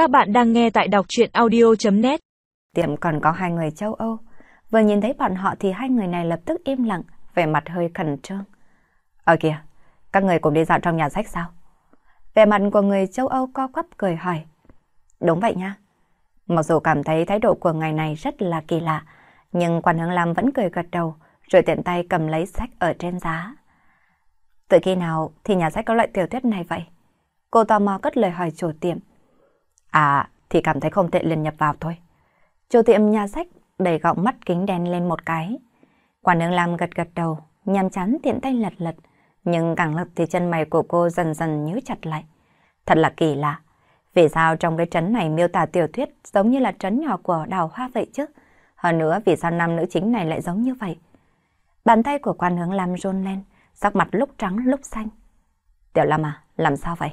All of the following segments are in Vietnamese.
Các bạn đang nghe tại đọc chuyện audio.net Tiệm còn có hai người châu Âu. Vừa nhìn thấy bọn họ thì hai người này lập tức im lặng, vẻ mặt hơi khẩn trương. Ở kìa, các người cùng đi dạo trong nhà sách sao? Vẻ mặt của người châu Âu co quắp cười hỏi. Đúng vậy nha. Mặc dù cảm thấy thái độ của ngày này rất là kỳ lạ, nhưng quan hướng Lam vẫn cười gật đầu, rồi tiện tay cầm lấy sách ở trên giá. Từ khi nào thì nhà sách có loại tiểu thuyết này vậy? Cô tò mò cất lời hỏi chủ tiệm. À, thì cảm thấy không tiện liền nhập vào thôi. Chủ tiệm nhà sách đẩy gọng mắt kính đen lên một cái. Quả nương Lam gật gật đầu, nhằm chán tiện tay lật lật. Nhưng càng lật thì chân mày của cô dần dần nhíu chặt lại. Thật là kỳ lạ. Vì sao trong cái trấn này miêu tả tiểu thuyết giống như là trấn nhỏ của đào hoa vậy chứ? Hơn nữa vì sao nam nữ chính này lại giống như vậy? Bàn tay của quan hướng Lam rôn lên, sắc mặt lúc trắng lúc xanh. Tiểu Lam à, làm sao vậy?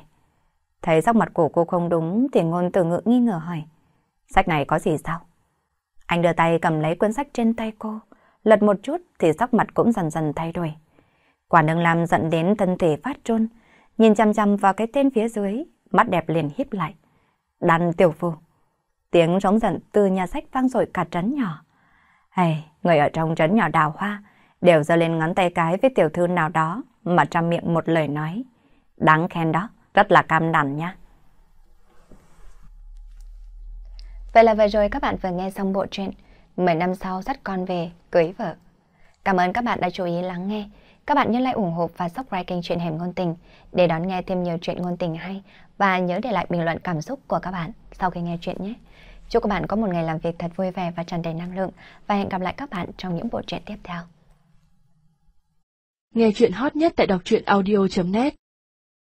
Thấy sắc mặt của cô không đúng thì ngôn từ ngữ nghi ngờ hỏi. Sách này có gì sao? Anh đưa tay cầm lấy cuốn sách trên tay cô, lật một chút thì sắc mặt cũng dần dần thay đổi. Quả nương làm giận đến thân thể phát trôn, nhìn chăm chăm vào cái tên phía dưới, mắt đẹp liền híp lại. Đàn tiểu phu. Tiếng rống giận từ nhà sách vang dội cả trấn nhỏ. Hay, người ở trong trấn nhỏ đào hoa đều giơ lên ngón tay cái với tiểu thư nào đó mà trăm miệng một lời nói. Đáng khen đó, rất là cam đàn nha. Vậy là vừa rồi các bạn vừa nghe xong bộ truyện 10 năm sau dắt con về, cưới vợ. Cảm ơn các bạn đã chú ý lắng nghe. Các bạn nhớ like ủng hộ và subscribe kênh truyện Hẻm Ngôn Tình để đón nghe thêm nhiều chuyện ngôn tình hay và nhớ để lại bình luận cảm xúc của các bạn sau khi nghe chuyện nhé. Chúc các bạn có một ngày làm việc thật vui vẻ và tràn đầy năng lượng và hẹn gặp lại các bạn trong những bộ truyện tiếp theo. Nghe chuyện hot nhất tại đọc truyện audio.net